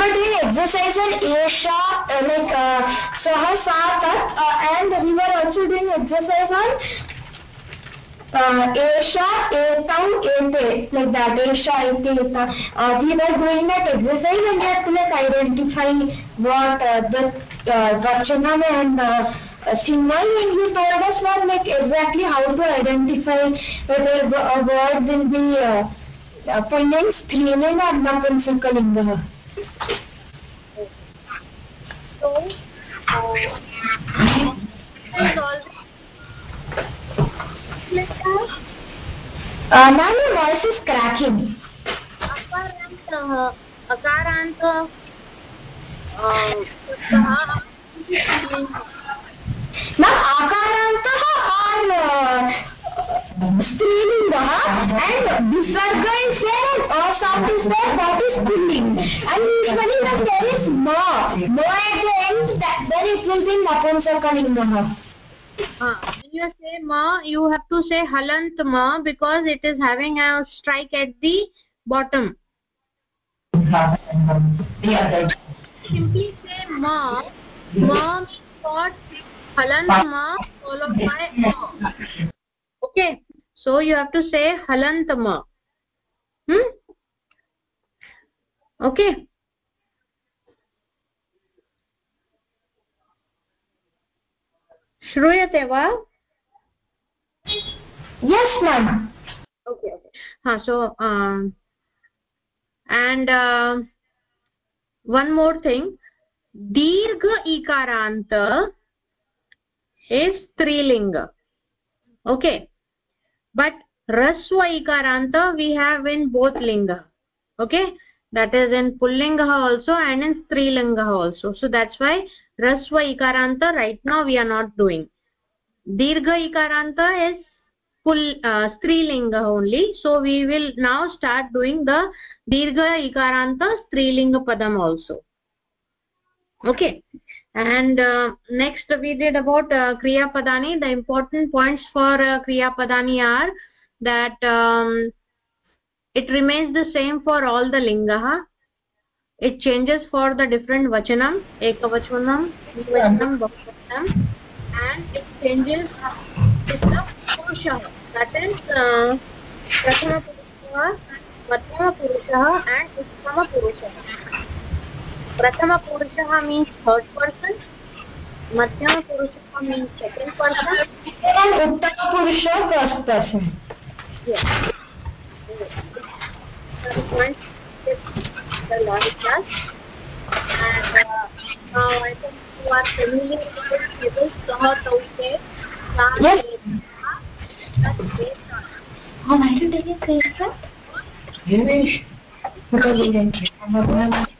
were doing exercise Esha, uh, like uh, Saha Sa Tat, uh, and we were also doing exercise on uh, Esha, Etau, Ete, like that, Esha, Ete, Eta. Uh, we were doing that exercise and we had to like identify what uh, the uh, Vachanam and uh, Simai and he told us what like exactly how to identify whether a word will be uh, uh, pulling, striling or napumsakalinga. So, uh, uh, now your voice is cracking. अकारान्तः अकारान्त now akarantah are स्त्रीलिङ्गः and visarga is there and asat is there that is pulling and usually when there is ma ma at the end that, then it will be napumsakalingah uh, when you say ma you have to say halant ma because it is having a strike at the bottom simply say ma ma means what halant ma followed by ma okay so you have to say halantama hmm okay श्रूयते वा yes ma'am okay okay ha so um and uh, one more thing dirgha ikaranta is strilinga okay but rasva ikaranta we have in both linga. Okay? That is in pullinga also and in strilinga also. So that's why rasva ikaranta right now we are not doing. Dirgha ikaranta is pull uh, strilinga only. So we will now start doing the dirgha ikaranta strilinga padam also. Okay and uh, next we did about uh, kriya padani. The important points for uh, kriya padani are that um, it remains the same for all the linga it changes for the different vachanam ekavachanam dvivachanam bahuvachanam and it changes with the purusha that is uh, prathama purusha madhyama purusha and uttama purusha प्रथमपुरुषः means third person मध्यमपुरुषः means second person उत्तमपुरुषः first person yes the last class and uh, now I think you are familiar with this table saha tauke yes oh why did you say that yes because yes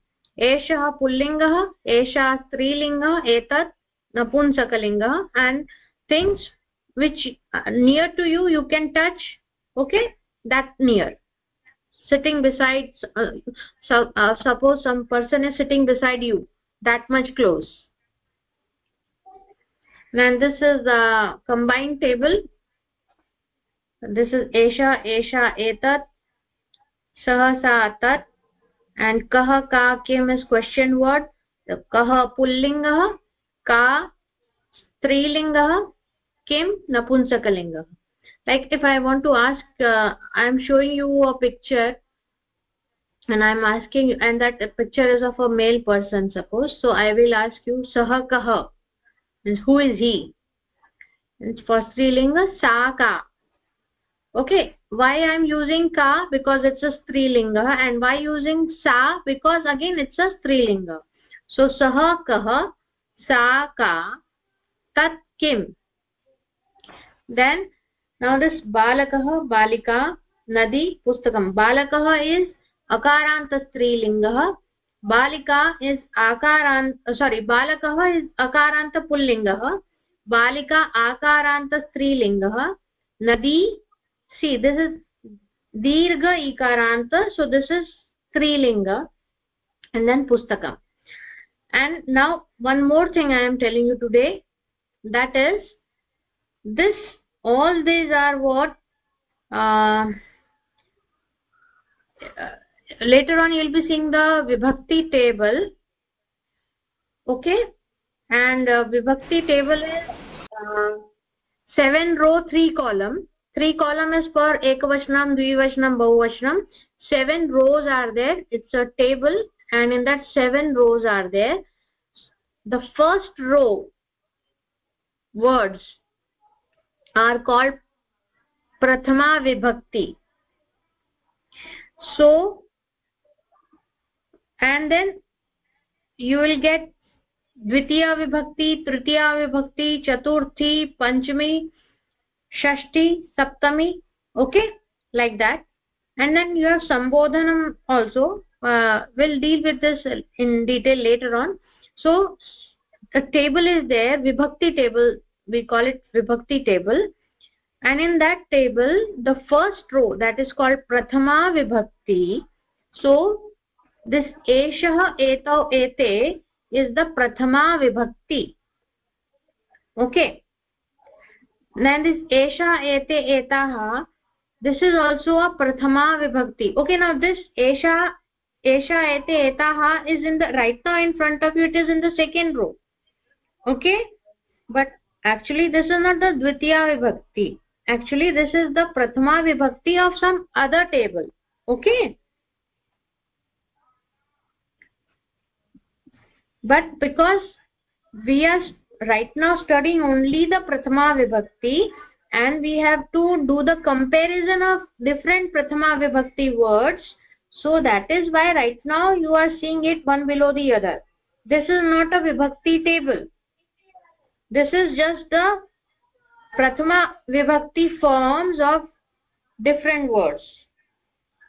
एषः पुल्लिङ्गः एषा स्त्रीलिङ्गः एतत् नपुंसकलिङ्गः and things which near to you you can touch okay that near sitting beside uh, so, uh, suppose some person is sitting beside you that much close and this is a combined table this is esha esha etat sah sa tat and kah ka kim is question word kah pullingah ka strilingah kim napunsakalinga like if i want to ask uh, i am showing you a picture and i am asking and that picture is of a male person suppose so i will ask you sah kah means who is he it's for strilinga sa ka okay why i am using ka because it's a strilinga and why using sa because again it's a strilinga so sah kah sa ka tat kim then now this balakah balika nadi pustakam balakah is akaranta strilingah balika is akarant uh, sorry balakah is akarant pullingah balika akarant strilingah nadi see this is dirgha ikarant so this is strilinga and then pustakam and now one more thing i am telling you today. That is this all these are what uh, uh, later on you will be seeing the vibhakti table. Okay? And uh, vibhakti table is uh, seven row three column three column is for ekavachanam dvivachanam bahuvachanam seven rows are there it's a table and in that seven rows are there the first row words are called prathama vibhakti so and then you will get dvitiya vibhakti tritiya vibhakti chaturthi panchami shashti saptami okay? Like that. And then you have sambodhanam also uh, we'll deal with this in detail later on. So the table is there vibhakti table. We call it vibhakti table. And in that table the first row that is called prathama vibhakti. So this eshah etau ete is the prathama vibhakti. Okay then this esha ete etaha this is also a prathama vibhakti okay now this esha esha ete etaha is in the right now in front of you it is in the second row okay but actually this is not the dvitiya vibhakti actually this is the prathama vibhakti of some other table okay but because we are right now studying only the prathama vibhakti and we have to do the comparison of different prathama vibhakti words. So that is why right now you are seeing it one below the other. This is not a vibhakti table. This is just the prathama vibhakti forms of different words.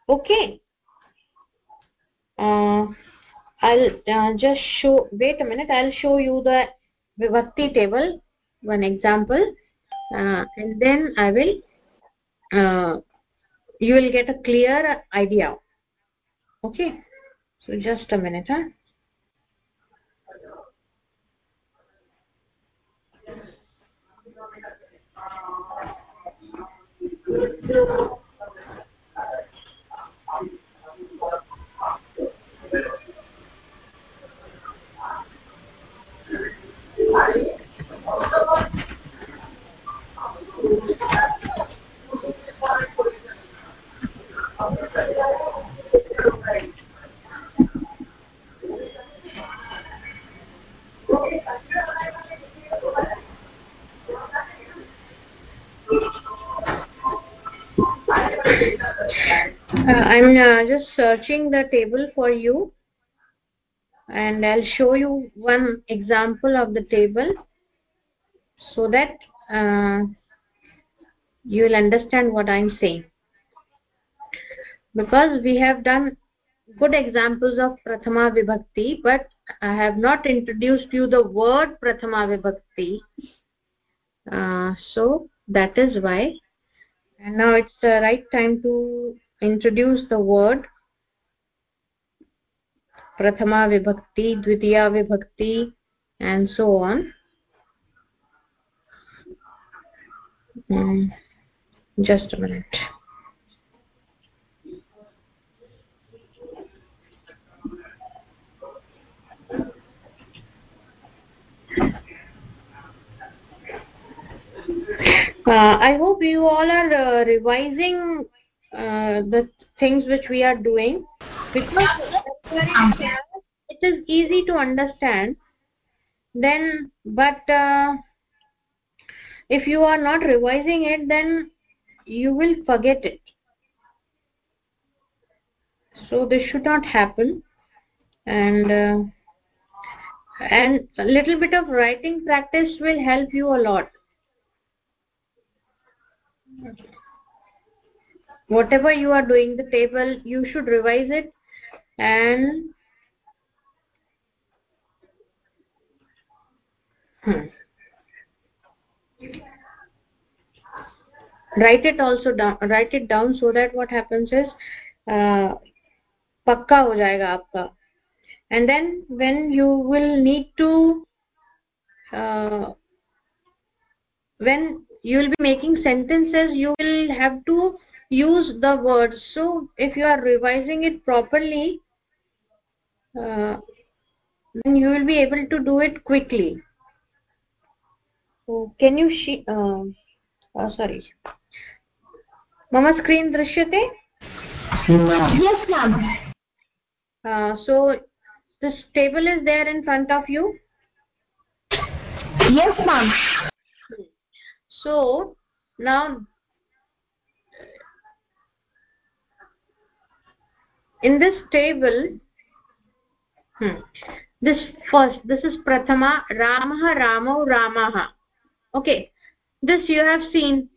Okay. Uh, i'll uh, just show wait a minute. I'll show you the vibhakti table one example. Uh, and then i will uh, you will get a clear idea. Okay? So just a minute huh? Uh, i'm uh, just searching the table for you and i'll show you one example of the table so that uh, you will understand what i'm saying. Because we have done good examples of prathama vibhakti but i have not introduced you the word prathama vibhakti uh, so that is why. And now it's the right time to introduce the word prathama vibhakti dvitiya vibhakti and so on. Mm, just a minute. Uh, i hope you all are uh, revising uh, the things which we are doing because it is easy to understand then but uh, if you are not revising it then you will forget it. So this should not happen. And uh, and a little bit of writing practice will help you a lot. Whatever you are doing the table you should revise it and hmm. write it also down write it down so that what happens is uh, pakka ho jayega aapka and then when you will need to uh, when you will be making sentences you will have to use the words so if you are revising it properly uh, then you will be able to do it quickly. So can you see uh, uh, sorry. Mama screen drishyate yes ma'am. Uh, so this table is there in front of you? Yes ma'am. So now in this table hmm, this first this is prathama ramah ramo ramah okay. This you have seen.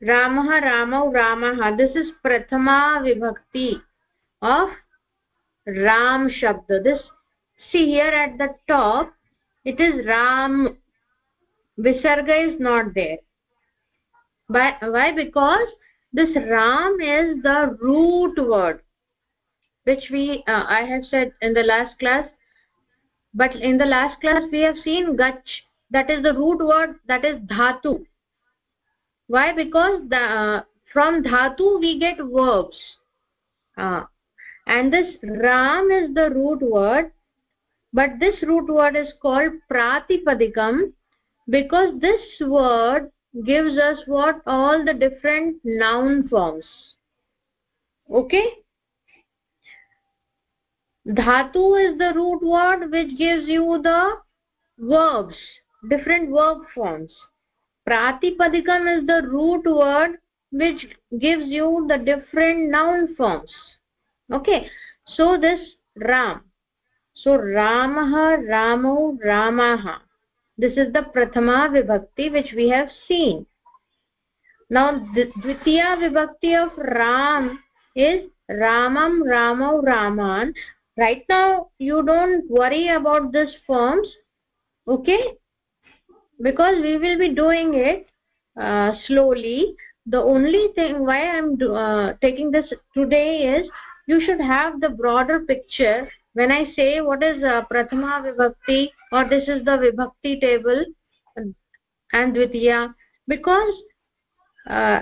Ramah ramo ramah this is prathama vibhakti of ram shabd this see here at the top it is ram. Visarga is not there. Why why? Because this ram is the root word which we uh, i have said in the last class. But in the last class we have seen gach that is the root word that is dhatu. Why? Because the uh, from dhatu we get verbs. Uh, and this ram is the root word but this root word is called pratipadikam because this word gives us what? All the different noun forms. Okay dhatu is the root word which gives you the verbs different verb forms. Pratipadikam is the root word which gives you the different noun forms. Okay so this ram. So ramah ramo ramah this is the prathama vibhakti which we have seen. Now the dvitiya vibhakti of ram is ramam ramo raman right now you don't worry about this forms okay? Because we will be doing it uh, slowly. The only thing why i'm uh, taking this today is you should have the broader picture. When i say what is uh, prathama vibhakti or this is the vibhakti table and dvitiya because uh,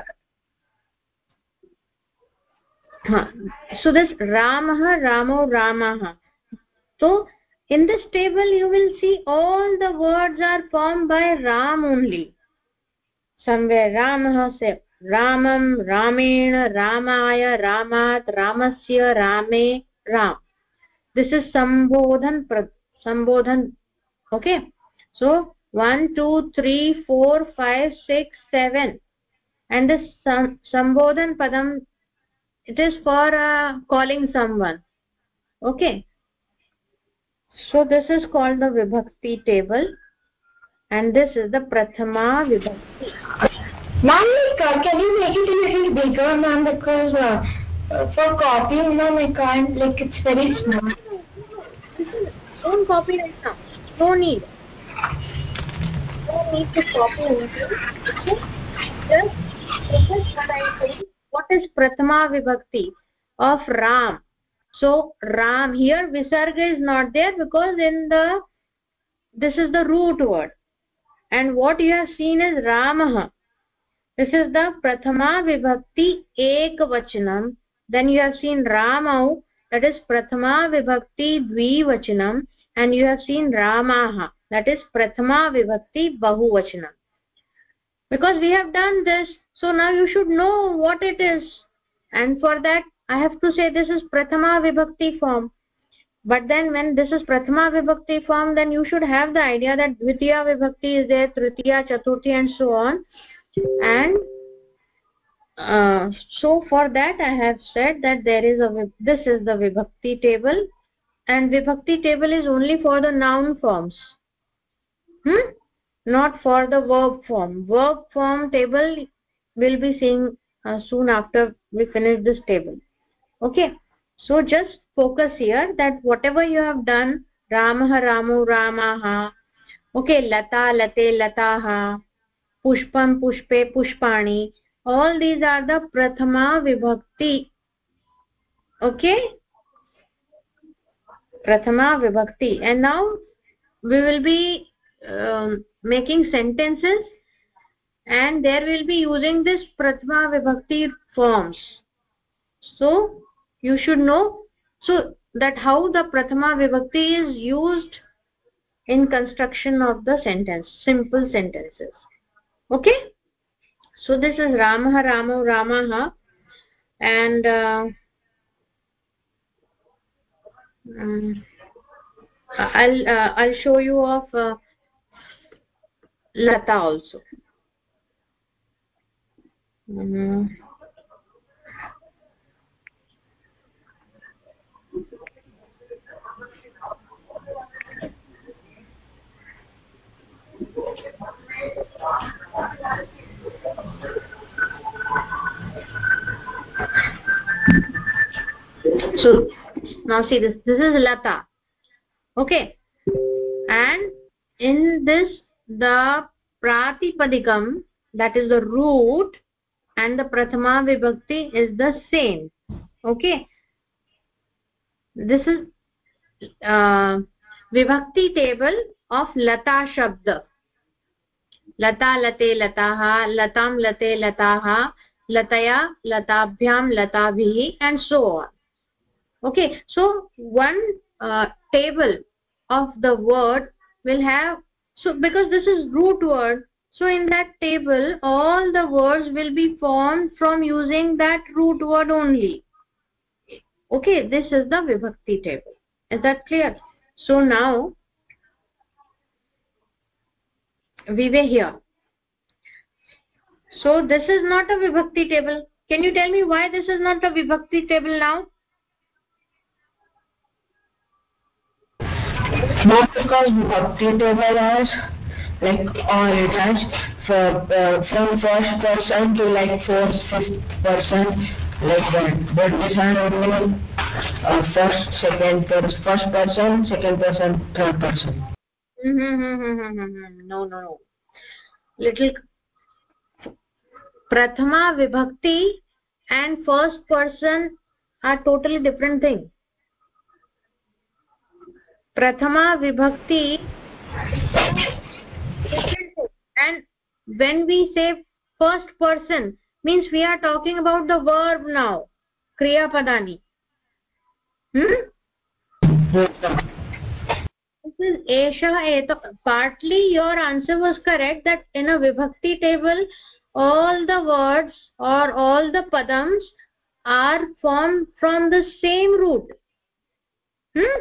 so this ramah ramo ramah so in this table you will see all the words are formed by ram only somewhere ramah say ramam ramen ramaya ramat ramasya rame ram this is sambodhan sambodhan okay so 1 2 3 4 5 6 7 and this sambodhan padam it is for uh, calling someone okay so this is called the vibhakti table and this is the prathama vibhakti ma'am uh, can you make it a little bigger ma'am because uh, uh, for copying ma'am i can't like it's very small don't copy right now no need no need to copy anything just focus what i saying what is prathama vibhakti of ram so ram here visarga is not there because in the this is the root word and what you have seen is ramah this is the prathama vibhakti ekvachanam then you have seen ramau that is prathama vibhakti dvivachanam and you have seen ramaha that is prathama vibhakti bahuvachanam because we have done this so now you should know what it is. And for that i have to say this is prathama vibhakti form. But then when this is prathama vibhakti form then you should have the idea that dvitiya vibhakti is there tritiya chaturthi and so on. And uh, so for that i have said that there is a this is the vibhakti table. And vibhakti table is only for the noun forms. Hmm? Not for the verb form. Verb form table we'll be seeing uh, soon after we finish this table. Okay? So just focus here that whatever you have done ramah ramu ramaah okay lata late lataah pushpam pushpe pushpani all these are the prathama vibhakti. Okay? Prathama vibhakti. And now we will be um, making sentences and there will be using this prathama vibhakti forms. So you should know. So that how the prathama vibhakti is used in construction of the sentence simple sentences. Okay? So this is ramah ramo ramah and uh, um, i'll uh, i'll show you of uh, lata also. So now see this this is lata. Okay. And in this the pratipadikam that is the root and the prathama vibhakti is the same okay this is uh, vibhakti table of lata shabd Lata लते लताः लतां लते लताः lataya latabhyam latabhi and so on okay so one uh, table of the word will have so because this is root word so in that table all the words will be formed from using that root word only. Okay this is the vibhakti table. Is that clear? So now we were here. So this is not a vibhakti table. Can you tell me why this is not a vibhakti table now? Not because vibhakti table has like all it for, uh, from first person to like fourth fifth person like that but this has only uh, first second first person second person third person no no no little prathama vibhakti and first person are totally different thing prathama vibhakti and when we say first person means we are talking about the verb now. Kriya padani. Hmm? This is esha eta partly your answer was correct that in a vibhakti table all the words or all the padams are formed from the same root. Hmm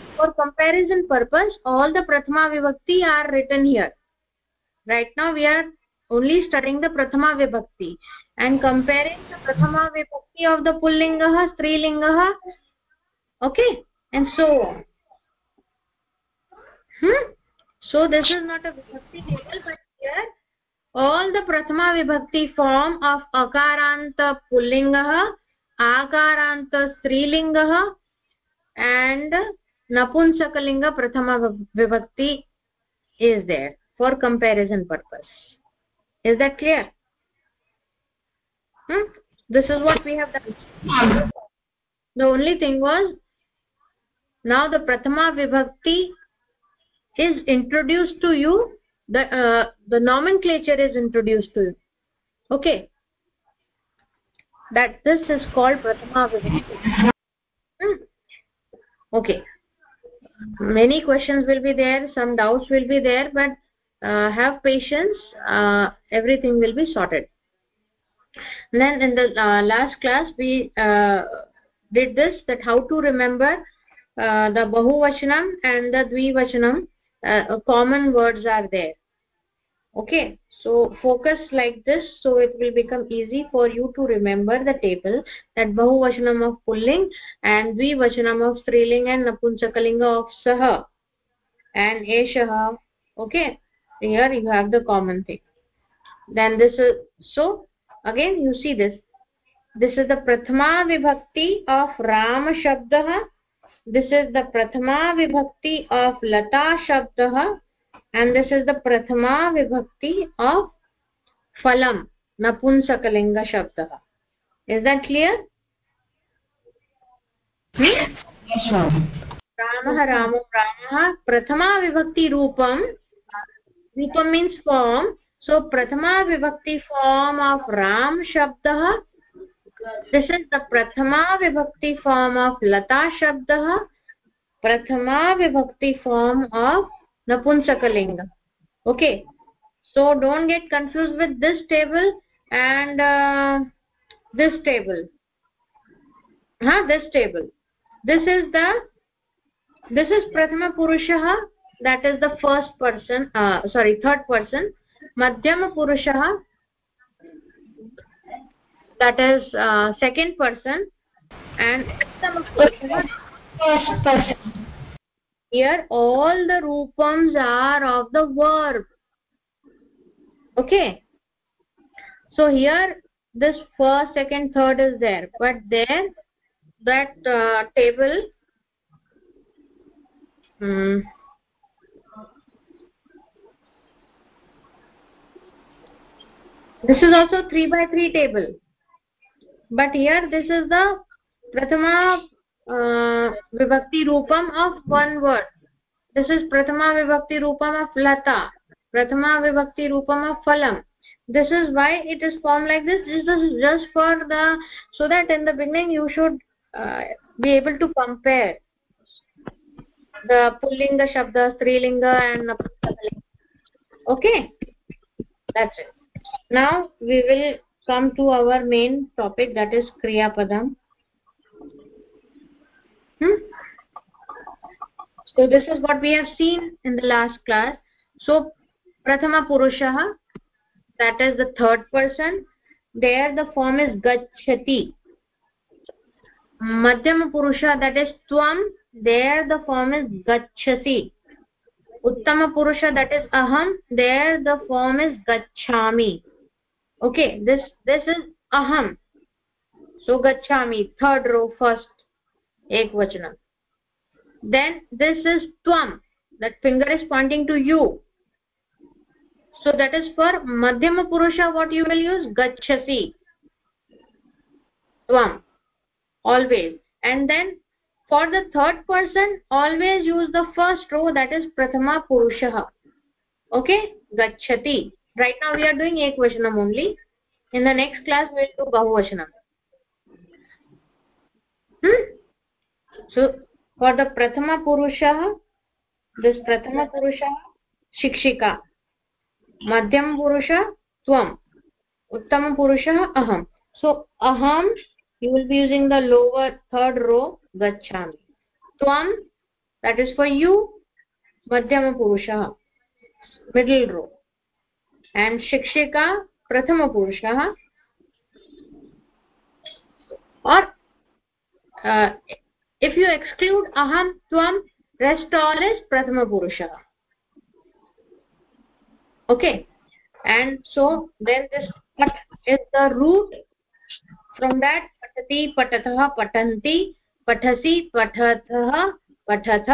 for comparison purpose all the prathama vibhakti are written here right now we are only studying the prathama vibhakti and comparing the prathama vibhakti of the pullingah strilingah okay and so on hmm so this is not a vibhakti table but here all the prathama vibhakti form of akaranta pullingah akaranta strilingah and napunsakalinga prathama vibhakti is there for comparison purpose. Is that clear? Hmm? this is what we have done. The only thing was now the prathama vibhakti is introduced to you the uh, the nomenclature is introduced to you. Okay. That this is called prathama vibhakti hmm. okay many questions will be there some doubts will be there but uh, have patience uh, everything will be sorted. Then in the uh, last class we uh, did this that how to remember uh, the bahuvachanam and the dvivachanam uh, common words are there okay so focus like this so it will become easy for you to remember the table that bahuvachanam of pulling and dvivachanam of striling and napunsakalinga of saha and eshah. Okay here you have the common thing. Then this is so again you see this. This is the prathama vibhakti of ram shabdah. This is the prathama vibhakti of lata shabdah and this is the prathama vibhakti of phalam napunsakalinga shabdah is that clear रामः रामो रामः प्रथमा विभक्ति रूपं रूपं means form so prathama vibhakti form of ram shabdah this is the prathama vibhakti form of lata shabdah prathama vibhakti form of napunsakalinga okay. So don't get confused with this table and uh, this table. Huh? This table. This is the this is prathama purushah that is the first person uh, sorry third person. Madhyama that is uh, second person. And uttama first person here all the rupams are of the verb. Okay? So here this first second third is there. But there that uh, table hmm, this is also 3 by 3 table. But here this is the prathama vibhakti roopam of one word. This is prathama vibhakti roopam of lata prathama vibhakti this is why it is formed like this. This is just for the so that in the beginning you should uh, be able to compare the pullinga shabda strilinga and okay? That's it. Now we will come to our main topic that is kriya padam hmm? so this is what we have seen in the last class so prathama purushah that is the third person there the form is gachati madhyama purusha that is tvam there the form is gachasi uttama purusha that is aham there the form is gachami okay this this is aham so gachami third row first एकवचनं then this is त्वं that finger is pointing to you so that is for मध्यमपुरुष what you will use गच्छसि त्वम् always and then for the third person always uses the first row that is प्रथमा पुरुषः okay गच्छति right now we are doing एकवचनम् only in the next class will to बहुवचनम् Hmm? So for the prathama purushah this prathama purushah shikshika madhyam purusha tvam uttam purushah aham so aham you will be using the lower third row gachami tvam that is for you madhyama purushah middle row and shikshika prathama purushah or uh, if you exclude अहं त्वं rest all is प्रथमपुरुषः okay and so there this put is the root from that पठति पठतः पठन्ति पठसि पठतः पठथ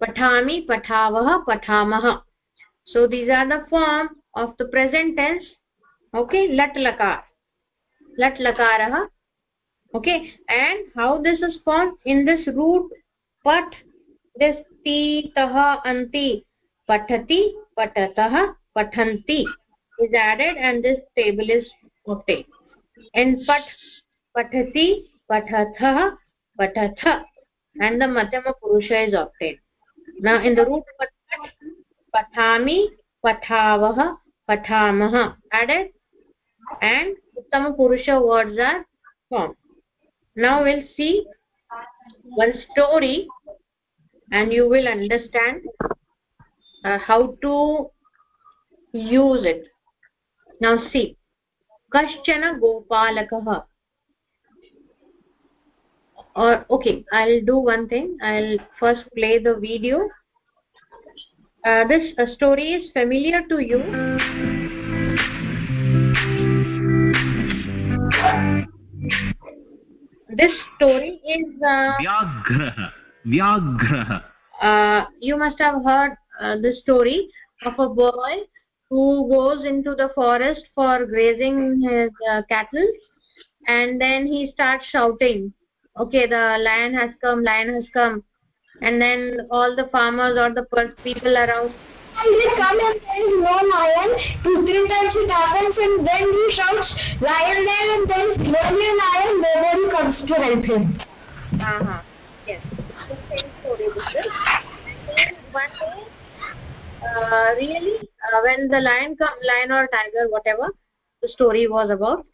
पठामि पठावः पठामः so these are the form of the present okay लट् लकार लट् लकारः okay? And how this is formed? In this root pat this ti tah anti pathati patatah pathanti is added and this table is obtained and pat pathati pathathah patatha. And the madhyama purusha is obtained. Now in the root pat pathami pathavah pathamah. Added? And uttama purusha words are formed now we'll see one story and you will understand uh, how to use it. Now see kashchana gopalakah. Or okay i'll do one thing. I'll first play the video. Uh, this uh, story is familiar to you this story is uh, vyagrah vyagrah uh, you must have heard uh, the story of a boy who goes into the forest for grazing his uh, cattle and then he starts shouting okay the lion has come lion has come. And then all the farmers or the people around and they come and there is no lion two three times it happens and then he shouts lion there and there is clearly a lion nobody comes to help him. Uh-huh. Yes. The same story one day uh, really uh, when the lion come lion or tiger whatever the story was about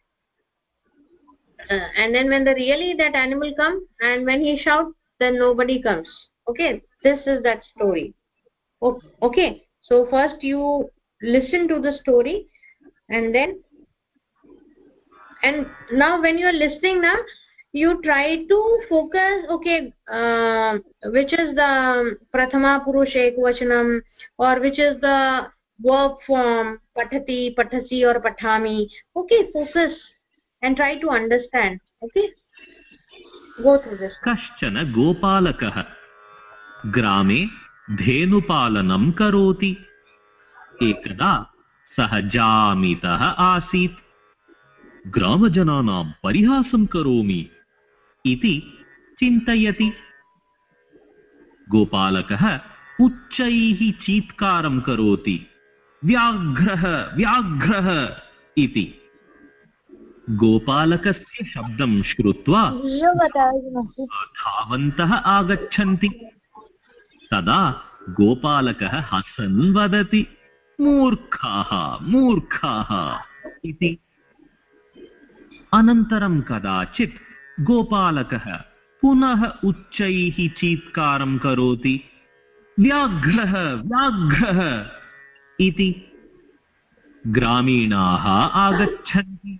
uh, and then when the really that animal come and when he shout then nobody comes. Okay? This is that story. Okay so first you listen to the story and then and now when you are listening now you try to focus okay uh, which is the prathama purush ekvachanam or which is the verb form pathati pathasi or pathami okay focus and try to understand okay? Go through this. Kashchana gopalakah grame धेनुपालनं करोति। एकदा सः जामितः आसीत्। ग्रामजनानां परिहासं करोमि इति चिन्तयति। गोपालकः उच्चैः चीत्कारं करोति। व्याघ्रः व्याघ्रः इति। गोपालकस्य शब्दं श्रुत्वा धावन्तः आगच्छन्ति। तदा गोपालकः हसन् वदति। मूर्खाः मूर्खाः इति। अनन्तरं कदाचित् गोपालकः पुनः उच्चैः चीत्कारं करोति। व्याघ्रः व्याघ्रः इति। ग्रामीणाः आगच्छन्ति।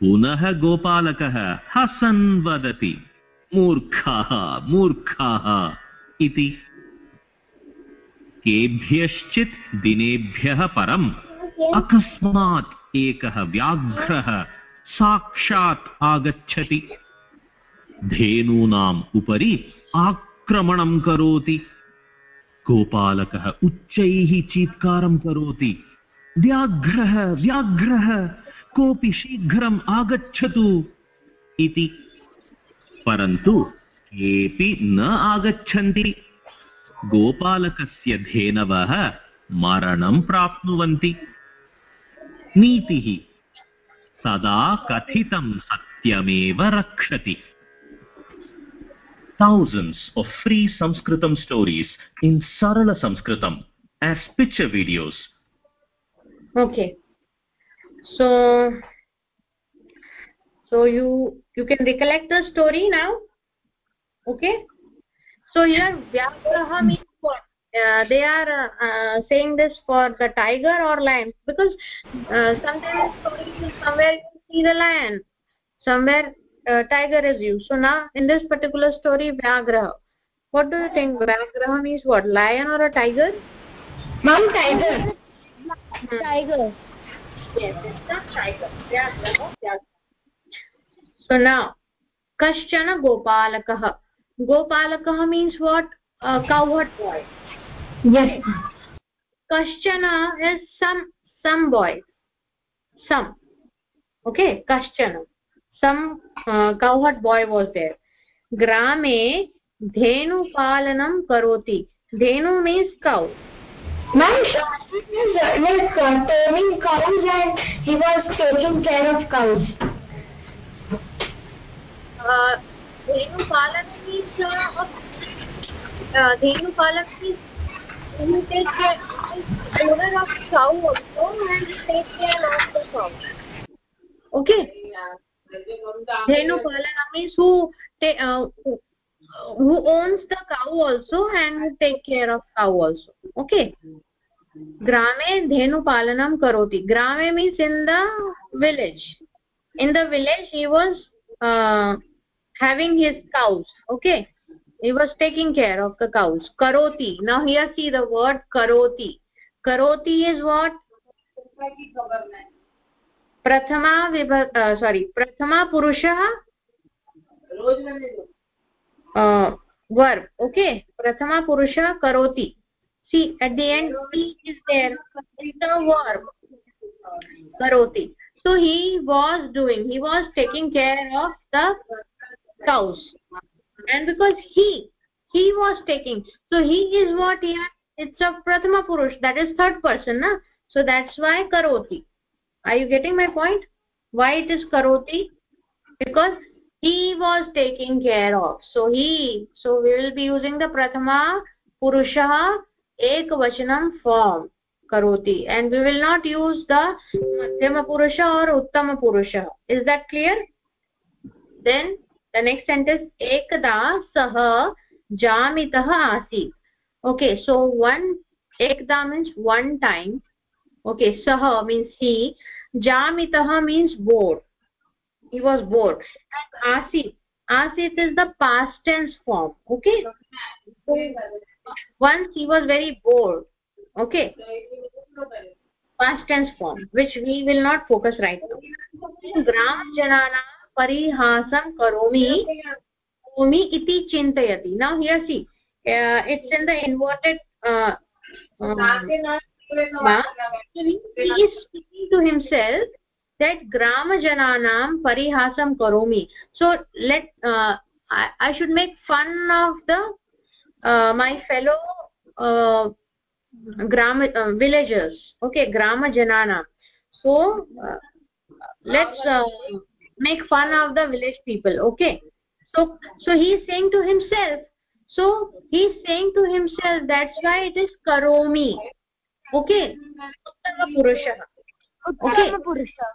पुनः गोपालकः हसन् वदति। मूर्खाः मूर्खाः। इति। केभ्यश्चित् दिनेभ्यः परम्। अकस्मात् एकः व्याघ्रः साक्षात् आगच्छति। धेनूनाम् उपरि आक्रमणं करोति। गोपालकः उच्चैः चीत्कारं करोति। व्याघ्रः व्याघ्रः, कोऽपि शीघ्रम् आगच्छतु इति। परन्तु केऽपि न आगच्छन्ति गोपालकस्य धेनवः मरणं प्राप्नुवन्ति नीतिः सदा कथितं सत्यमेव रक्षति thousands of free sanskritam stories in sarala sanskritam as picture videos okay so so you you can recollect the story now okay so here व्याघ्रः means they are saying this for the tiger or lion because somewhere see the lion somewhere tiger is you so ना in this particular story व्याघ्रः what do you think व्याघ्रः means what lion or a tiger मम tiger tiger Yes, it's not tiger. गोपालकः means what cowherd boy कश्चन some boy some okay कश्चन some cowherd boy was there ग्रामे धेनुपालनं करोति. धेनु means कौ Uh, Dhenu Palan means uh, uh, Dhenu Palan means he takes care, he is owner of cow also and he takes care of the cow. Okay. Dhenu Palan means who, ta- uh, who owns the cow also and who take care of cow also okay grame dhenu palanam karoti grame means in the village in the village he was uh, having his cows okay he was taking care of the cows karoti now here see the word karoti karoti is what prathama vibha uh, sorry prathama purushah uh, verb okay prathama purusha karoti see at the end he is there it's a verb karoti so he was doing he was taking care of the cows. And because he he was taking so he is what here it's a prathama purush that is third person na? So that's why karoti. Are you getting my point? Why it is karoti? Because he was taking care of. So he so we will be using the prathama purushah ekvachanam form karoti. And we will not use the madhyama purusha or uttama purusha. Is that clear? Then the next sentence ekada sah jamitah asit okay so one ekda means one time okay sah means he jamitah means bored he was bored and asit asit is the past tense form okay so, once he was very bored okay past tense form which we will not focus right now gram janana परिहासं करोमि करोमि इति चिन्तयति। न हियसि it's in the inverted to himself that ग्रामजनानां परिहासं करोमि। So let I should make fun of the my fellow gram villagers okay ग्रामजनानां। So let's make fun of the village people okay? So so he is saying to himself so he is saying to himself that's why it is karomi okay? Uttama purusha okay? Purusha.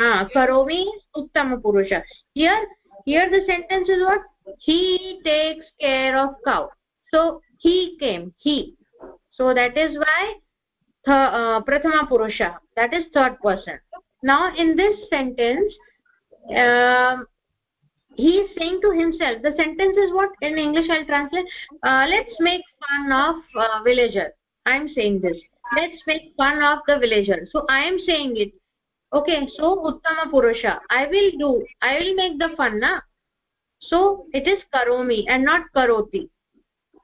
Ah karomi uttama purusha. Here here the sentence is what? He takes care of cow. So he came he. So that is why th uh, prathama purusha that is third person. Now in this sentence uh, he is saying to himself the sentence is what? In english i'll translate. Uh, let's make fun of uh, villager. I am saying this. Let's make fun of the villager. So i am saying it. Okay so uttama purusha i will do i will make the fun na? So it is karomi and not karoti.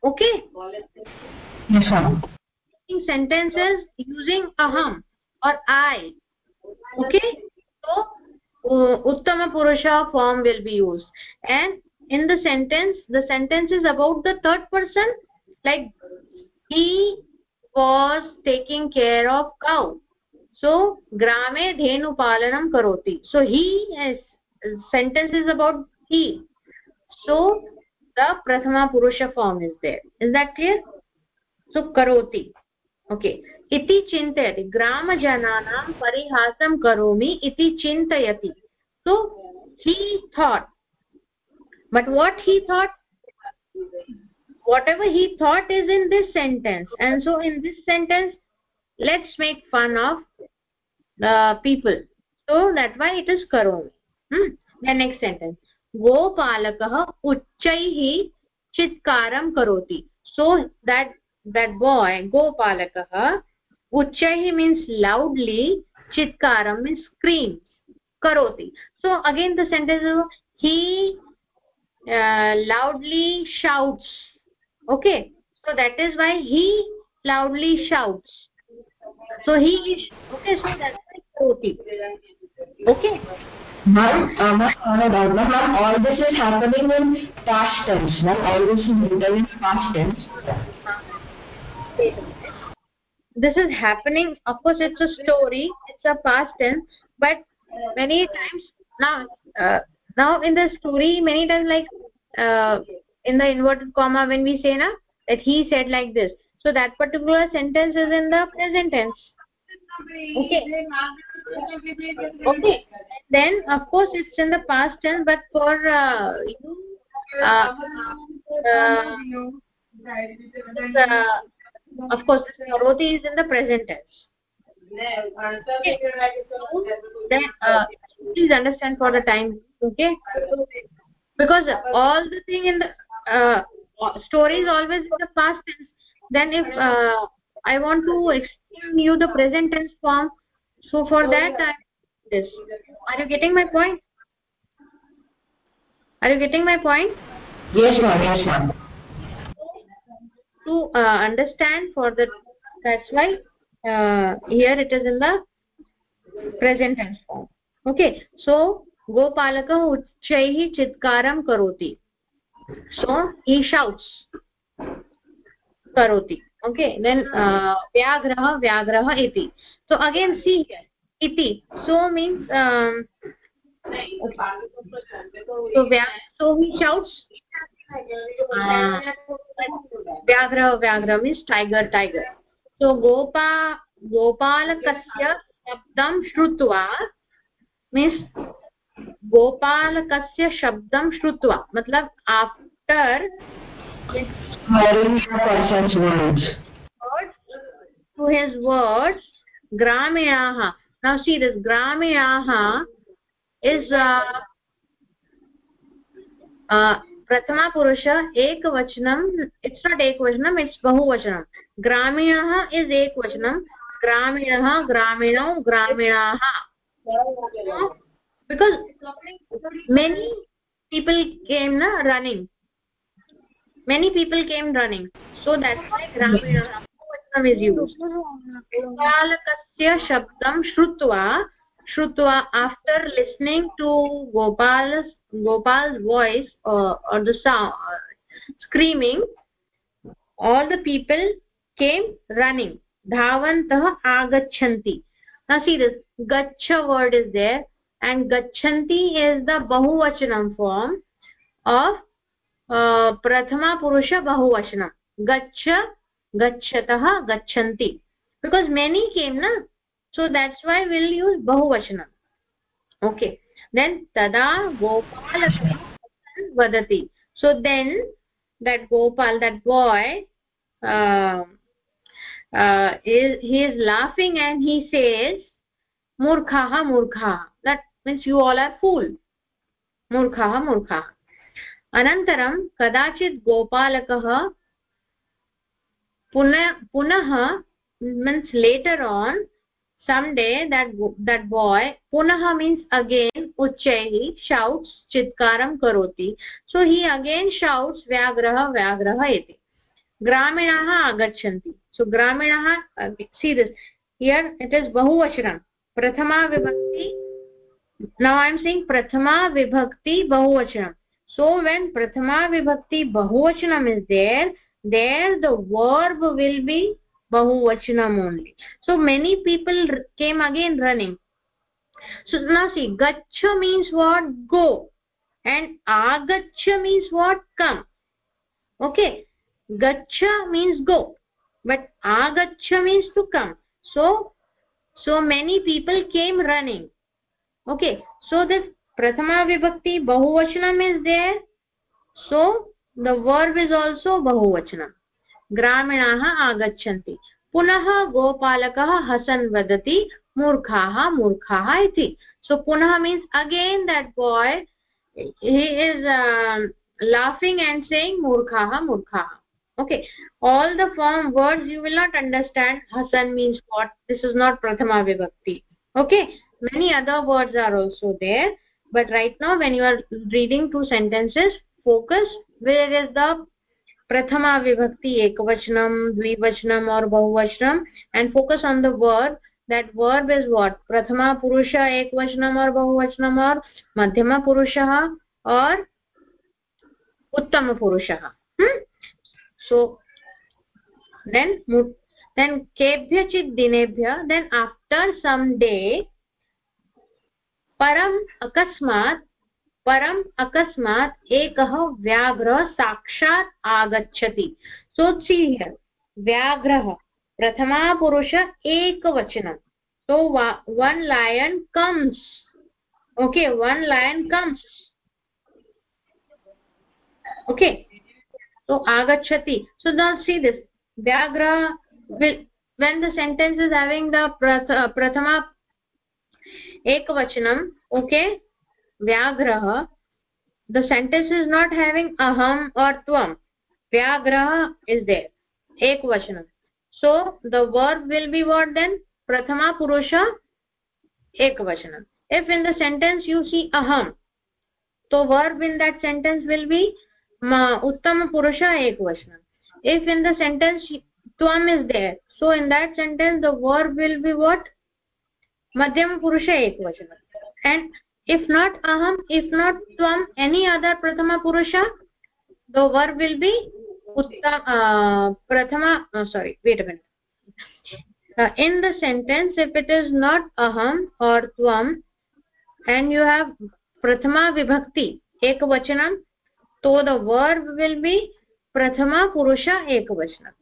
Okay? Yes sir sentences using aham or i. Okay? So Uh, uttama purusha form will be used. And in the sentence the sentence is about the third person like he was taking care of cow. So grame dhenu palanam karoti. So he is sentence is about he. So the prathama purusha form is there. Is that clear? So karoti. Okay इति चिन्तयति ग्रामजनानां परिहासं करोमि इति चिन्तयति so he thought but what he thought whatever he thought is in this sentence and so in this sentence let's make fun of the people so that why it is karomi hmm? the next sentence gopalakah uccaihi chitkaram karoti so that that boy gopalakah uccaihi means loudly chitkaram means scream karoti so again the sentence is he uh, loudly shouts okay so that is why he loudly shouts so he is okay so that's why karoti okay Ma'am, uh, ma'am, ma'am, all this is happening in past tense. Ma'am, all this is written in past tense. This is happening. Of course it's a story. It's a past tense. But many times now uh, now in the story many times like uh, in the inverted comma when we say na that he said like this. So that particular sentence is in the present tense. Okay. Okay. Then of course it's in the past tense but for uh, you uh, uh, uh, of course karoti is in the present tense. Okay. then uh, please understand for the time okay? Because all the thing in the uh, story is always in the past tense. Then if uh, i want to explain you the present tense form so for that I, this. Are you getting my point? Are you getting my point? Yes ma'am. Yes ma'am to uh, understand for the that's why uh, here it is in the present tense form okay so gopalakah uchchaihi chitkaram karoti so he shouts karoti okay then uh, vyagrah vyagrah iti so again see here iti so means um, okay. so so he shouts व्याघ्र व्याघ्रम् is tiger tiger so गोपा गोपालकस्य शब्दं श्रुत्वा means गोपालकस्य शब्दं श्रुत्वा मत्लब् आफ्टर् टु हिस् वर्ड्स् ग्रामयाः नौ सी दिस् प्रथमा पुरुष एकवचनम् इट्स् नाट् एकवचनम् इट्स् बहुवचनं. ग्रामीणः इस् एकवचनं, ग्रामीणः ग्रामीणौ, ग्रामीणाः. बिकास् मेनि पीपल् केम् न running many people came running so that ग्रामीणः बहुवचनम् इस् यूस् बालकस्य शब्दं श्रुत्वा श्रुत्वा after listening to Gopal Gopal voice or the screaming all the people came running धावन्तः आगच्छन्ति सी दिस् गच्छ वर्ड् इस् देर् एण्ड् गच्छन्ति is the बहुवचनं form of प्रथमपुरुष बहुवचनं गच्छ गच्छतः गच्छन्ति बिकास् मेनि केम् न so that's why we'll use bahuvachanam okay then tada gopal vadati so then that gopal that boy uh, uh, is he is laughing and he says murkhaha murkhaha that means you all are fool murkhaha murkhaha अनन्तरं कदाचित् गोपालकः पुनः पुनः means later on someday that that boy punah means again uchchaihi shouts chitkaram karoti so he again shouts vyagrah vyagrah iti graminah agachanti so graminah see this here it is bahuvachanam prathama vibhakti now i am saying prathama vibhakti bahuvachanam so when prathama vibhakti bahuvachanam is there there the verb will be bahuvachanam only so many people came again running so now see gacha means what go and agacha means what come okay gacha means go but agacha means to come so so many people came running okay so this prathama vibhakti bahuvachanam is there so the verb is also bahuvachanam ग्रामीण आगछति पुनः गोपाल हसन वदति, मूर्खा, मूर्खाः इति। So पुनः means again that boy he is laughing and saying मूर्खाः मूर्खाः. Okay all the form words you will not understand Hasan means what this is not प्रथमा विभक्ति okay many other words are also there but right now when you are reading two sentences focus where is the प्रथमा विभक्ति एकवचनं द्विवचनम् or बहुवचनम् and focus on the verb that verb is what प्रथमा पुरुष एकवचनम् और बहुवचनम् or मध्यमपुरुषः or उत्तमपुरुषः so hmm? Then then केभ्यचित् दिनेभ्य देन् आफ्टर् सम् डे परम् अकस्मात् परम अकस्मा एकः व्याघ्रः साक्षात् आगच्छति। सो सीयर् व्याघ्र, प्रथमा पुरुष एकवचनम् so one lion comes okay one lion comes okay so आगच्छति। सो दी दिस् व्याघ्रः when the sentence is having the प्रथमा एकवचनम् ओके? व्याघ्रः द इज़ नॉट है हेविङ्ग् अहम् और् त्वं व्याघ्रः इस् देर् एकवचनं so the verb will be what then प्रथमा पुरुष एकवचनम् if in the sentence you see अहम तो verb in that sentence will be उत्तमपुरुष एकवचनम् इफ् इन् द सेण्टेन्स् त्वम् is there so in that sentence the verb will be what मध्यमपुरुष एकवचनम् and if not aham if not tvam any other prathama purusha the verb will be uttam uh, prathama uh, sorry wait a minute uh, in the sentence if it is not aham or tvam and you have prathama vibhakti ekvachanam so the verb will be prathama purusha ekvachanam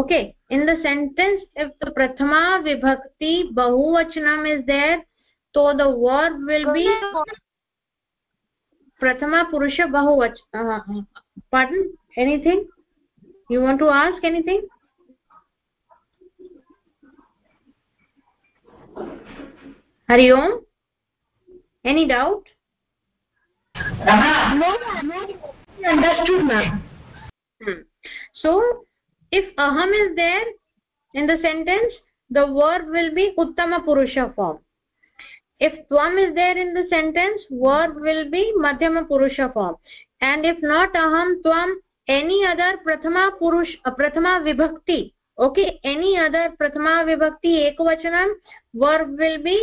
okay in the sentence if the prathama vibhakti bahuvachanam is there so the verb will be prathama purusha bahuvach uh, pardon anything you want to ask anything hari om any doubt no no understood ma'am hmm. so if aham is there in the sentence the verb will be uttama purusha form if tvam is there in the sentence verb will be madhyama purusha form and if not aham tvam any other prathama purush uh, prathama vibhakti okay any other prathama vibhakti ekvachanam verb will be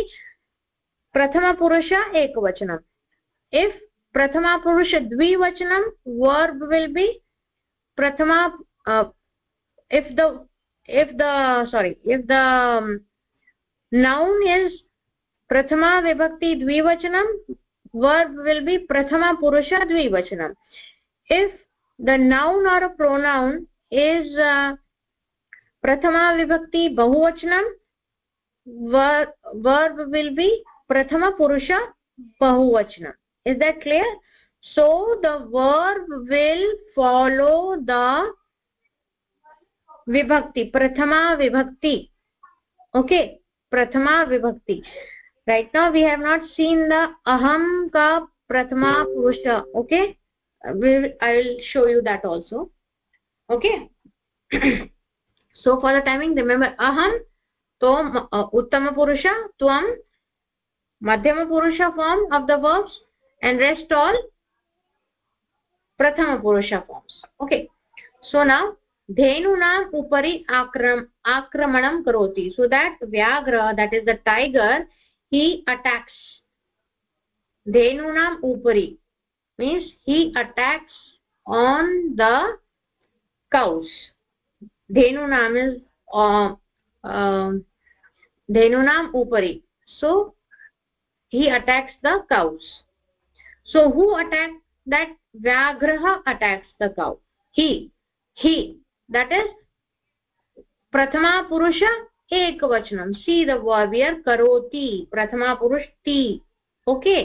prathama purusha ekvachanam if prathama purusha dvivachanam verb will be prathama uh, if the if the sorry if the um, noun is प्रथमा विभक्ति द्विवचनम verb will be प्रथमा पुरुष द्विवचनम if the noun or a pronoun is प्रथमा विभक्ति बहुवचनम verb will be प्रथम पुरुष बहुवचनम is that clear so the verb will follow the विभक्ति, प्रथमा विभक्ति. Okay okay? प्रथमा विभक्ति. Right now we have not seen the अहम का प्रथमा पुरुष okay I will show you that also okay so for the timing remember अहम तो उत्तम पुरुष तम मध्यम पुरुष form of the verbs and rest all प्रथम पुरुष फॉर्म्स ओके सो ना धेनूना उपरी आक्रम आक्रमण करोती सो दैट व्याघ्र that is the tiger he attacks dhenunam upari means he attacks on the cows dhenunam is uh, uh, dhenunam upari so he attacks the cows so who attacked that vyagrah attacks the cow he he that is prathama purusha एक वचन see the वार्वियर् करोति, प्रथमा पुरुष ति। Okay?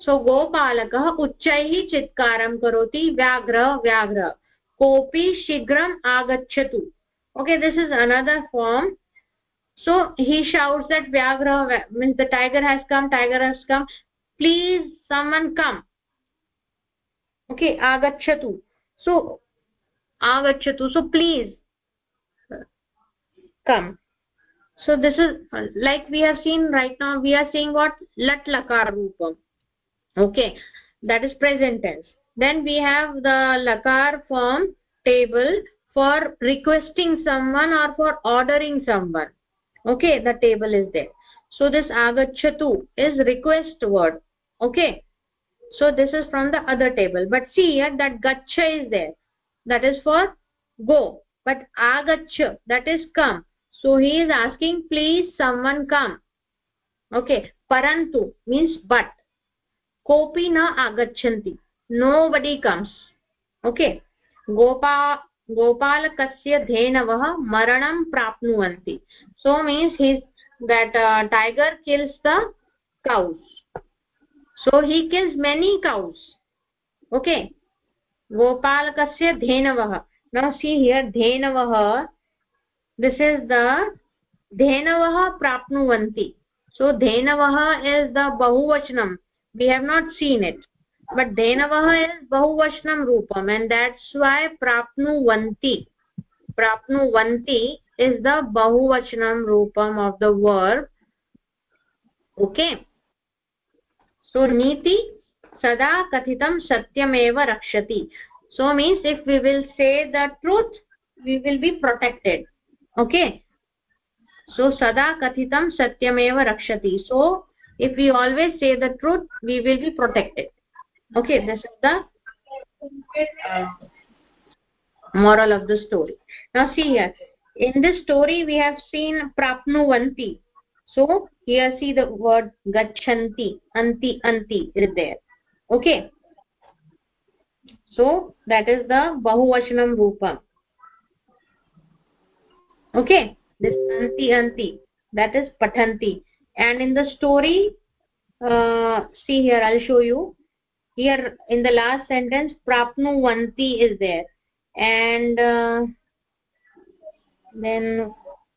सो गोपाल उच्च चित्कार करोति, व्याघ्र व्याघ्र। कोऽपि शीघ्र आगछत okay this is another form so he shouts that व्याघ्र means the tiger has come tiger has come please someone come okay आगछत so आगछत so please come so this is like we have seen right now we are seeing what? Lat lakar roopam okay that is present tense. Then we have the lakar form table for requesting someone or for ordering someone. Okay the table is there. So this agachatu is request word. Okay so this is from the other table. But see here that gacha is there. That is for go. But agacha that is come so he is asking please someone come okay parantu means but kopi na agachanti nobody comes okay gopa gopalakasya dhenavah maranam prapnuvanti so means he that uh, tiger kills the cows so he kills many cows okay गोपालकस्य धेनवः now see here धेनवः this is the धेनवः प्राप्नुवन्ति so धेनवः is the bahuvachanam we have not seen it but धेनवः is bahuvachanam rupam and that's why prapnuvanti prapnuvanti is the bahuvachanam rupam of the verb okay so niti sada kathitam satyameva rakshati so means if we will say the truth we will be protected okay? So sada kathitam satyameva rakshati. So if we always say the truth we will be protected. Okay? This is the moral of the story. Now see here. In this story we have seen prapnuvanti. So here see the word gachanti. Anti anti is there. Okay? So that is the bahuvachanam rupam okay? This anti anti. That is patanti and in the story uh, see here i'll show you. Here in the last sentence prapnuvanti is there. And uh, then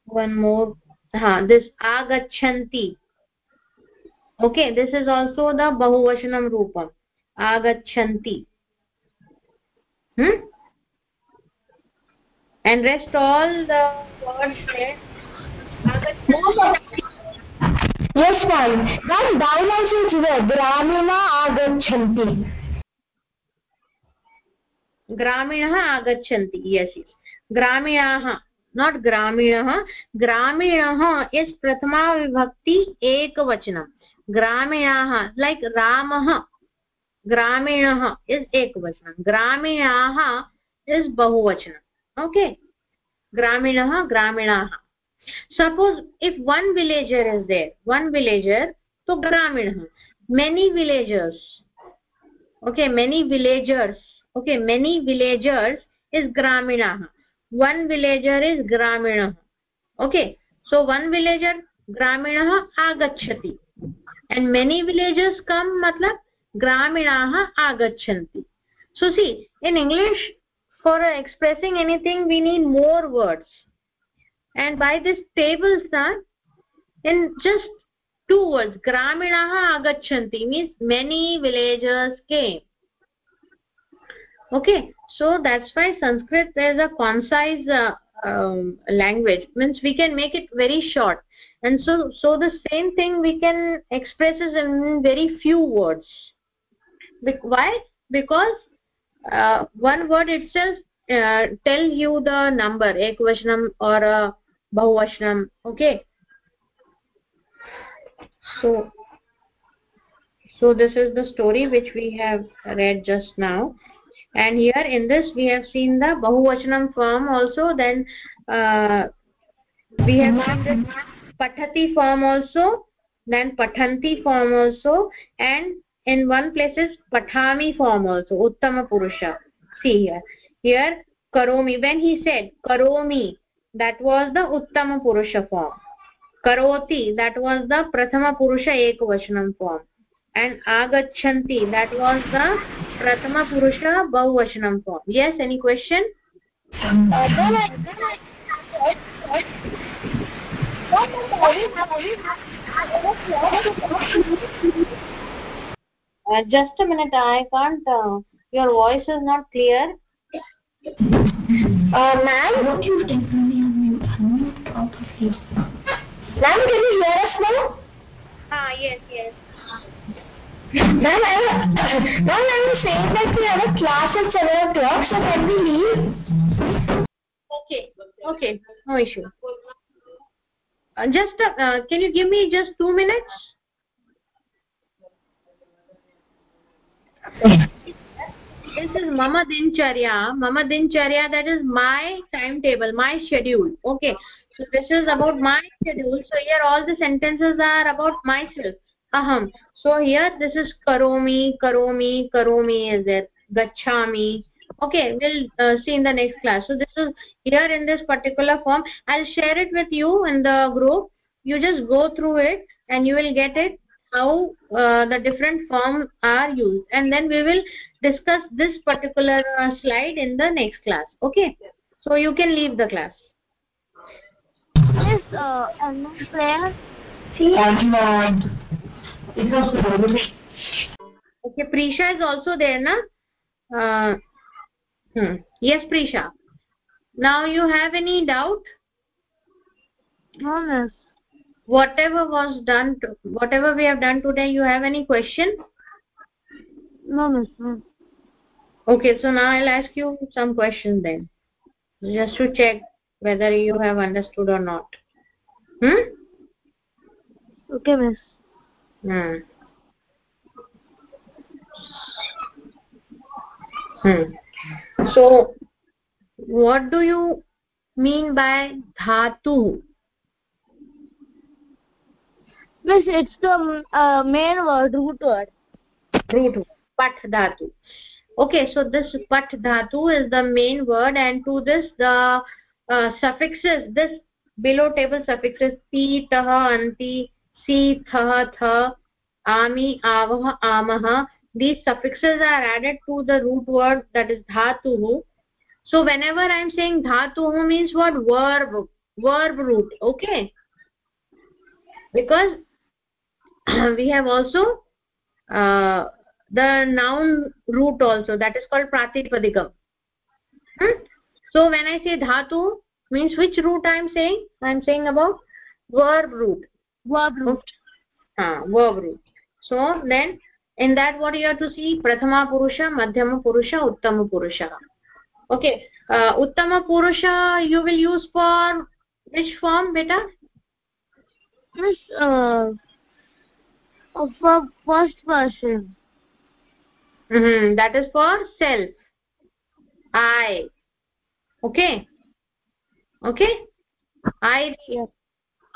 one more. Ha this agachanti. Okay this is also the bahuvachanam rupam. Agachanti. Hmm and rest all the words there yes ma'am ma'am down also is there gramina agachanti ग्रामीणः आगच्छन्ति yes ग्रामीणाः not ग्रामीणः ग्रामीणः is प्रथमा विभक्ति एकवचनं ग्रामीणाः like रामः ग्रामीणः is एकवचनं ग्रामीणाः is बहुवचनम् okay ग्रामीणः ग्रामीणाः suppose if one villager is there one villager तो ग्रामीणः many villagers okay many villagers okay many villagers is ग्रामीण वन विलेजर इज़ ग्रामीणः ओके सो वन विलेजर ग्रामीण आगछति एंड मेनी विलेजर्स कम मतलब ग्रामीण आगछति so see in English for expressing anything we need more words. And by this table sir in just two words graminah agachanti means many villagers came. Okay so that's why sanskrit is a concise uh, um, language means we can make it very short. And so so the same thing we can express in very few words. Why? Because uh, one word itself uh, tell you the number ekvachanam or a bahuvachanam okay? So so this is the story which we have read just now. And here in this we have seen the bahuvachanam form also then uh, we have seen the pathati form also then pathanti form also and in one place is pathami form also uttama purusha see here here karomi when he said karomi that was the uttama purusha form karoti that was the prathama purusha ekvachanam form and agachanti that was the prathama purusha bahuvachanam form yes any question uh, uh, just a minute i can't uh, your voice is not clear uh, ma'am ma'am can you hear us now ah yes yes Ma'am, I, ma'am, I was saying that we have a class at 7 o'clock, so can we leave? Okay, okay, no issue. Uh, just, uh, uh, can you give me just two minutes? This is mama dincharya mama dincharya that is my timetable my schedule. Okay. So this is about my schedule. So here all the sentences are about myself. Aham. So here this is karomi karomi karomi is there gachami okay. We'll uh, see in the next class. So this is here in this particular form. I'll share it with you in the group. You just go through it and you will get it how uh, the different forms are used. And then we will discuss this particular uh, slide in the next class. Okay? So you can leave the class. Yes uh and prayer and it was okay prisha is also there na? Uh, hmm. yes prisha. Now you have any doubt? No miss whatever was done to, whatever we have done today you have any question? No miss no. okay so now i'll ask you some questions then. Just to check whether you have understood or not. Hmm? Okay miss. Hmm. Hmm. So what do you mean by dhatu miss it's the uh, main word root word root pat dhatu okay so this pat dhatu is the main word and to this the uh, suffixes this below table suffixes ti tah anti si thah tha ami avah amah these suffixes are added to the root word that is dhatu so whenever i am saying dhatu means what verb verb root okay because we have also uh, the noun root also that is called pratipadikam. Hmm? so when i say dhatu means which root i am saying? I am saying about verb root. Verb root. Uh, verb root. So then in that what you have to see? Prathama purusha madhyama purusha uttama purusha. Okay. Uh, uttama purusha you will use for which form beta? Miss uh of a first person mm -hmm. that is for self i okay okay i yes.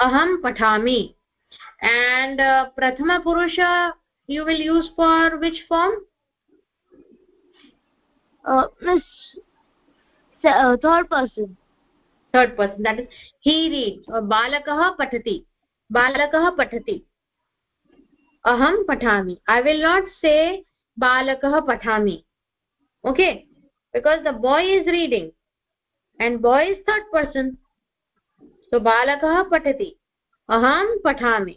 aham pathami and uh, prathama purusha you will use for which form uh miss uh, third person third person that is he reads or balakah patati balakah patati अहम पठा I will not say बालकः पठामि। Okay because the boy is reading and boy is third person so बालक पठति। अहं पठामि।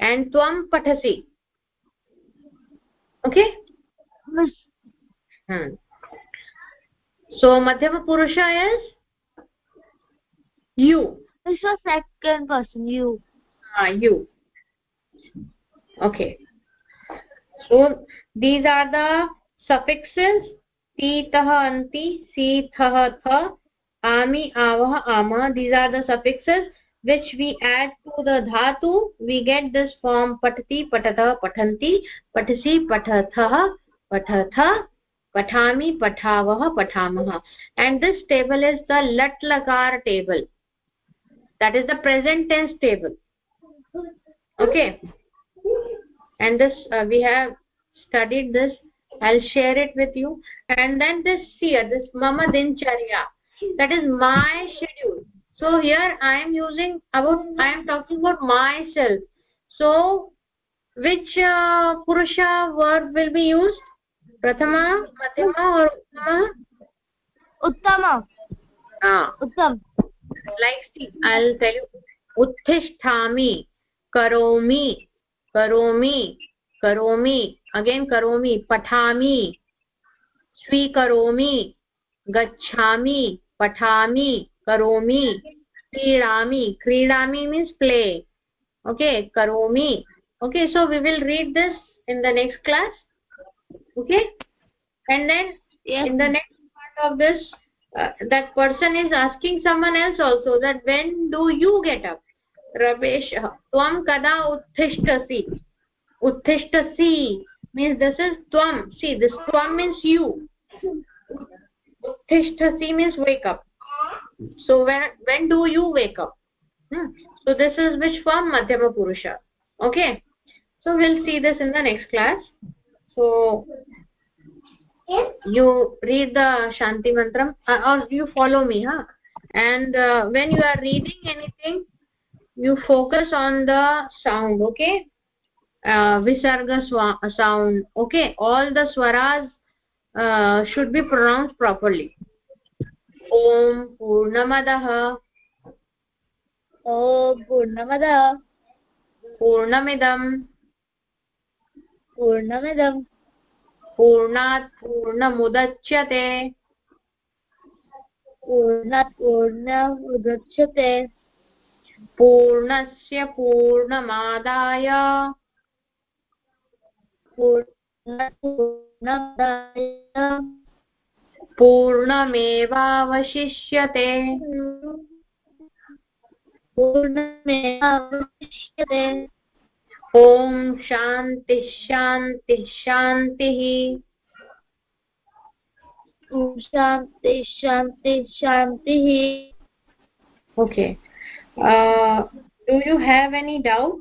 And त्वं पठसि। Okay so मध्यमपुरुष as you second person you you okay so these are the suffixes titah anti sithah tha ami avah ama these are the suffixes which we add to the dhatu we get this form patati patata pathanti patasi pathathah pathatha pathami pathavah pathamah and this table is the lat lakar table that is the present tense table okay and this uh, we have studied this. I'll share it with you. And then this here this mama dincharya that is my schedule. So here i am using about i am talking about myself. So which uh, purusha verb will be used? Prathama madhyama or uttama? Uttama. Ah. Uttam. Like see i'll tell you. Utthishthami. Karomi करोमि करोमी again करोमि पठामि स्वीकरोमि गच्छामि पठामि करोमि क्रीडामि क्रीडामि मीन्स् प्ले ओके करोमि okay so we will read this in the next class okay and then in the next part of this that person is asking someone else also that when do you get up रवेशः त्वं कदा उत्तिष्ठसि? उत्तिष्ठसि means this is त्वं। See this त्वं means you उत्तिष्ठसि means wake up so when do you wake up so this is which form मध्यमपुरुष okay so will see this in the next class so you read the शान्तिमन्त्रं you follow me हा and uh, when you are reading anything you focus on the sound okay uh, visarga sound okay all the swaras uh, should be pronounced properly om purnamadah ॐ पूर्णमदः पूर्णमिदं पूर्णमिदं पूर्णात् पूर्णमुदच्यते पूर्णात् पूर्णमुदच्यते पूर्णस्य पूर्णमादाय। पूर्णमेवावशिष्यते। पूर्णमेवावशिष्यते। ॐ शान्तिः शान्तिः शान्तिः। ॐ शान्ति शान्ति शान्तिः। Okay. uh, Uh, do you have any doubt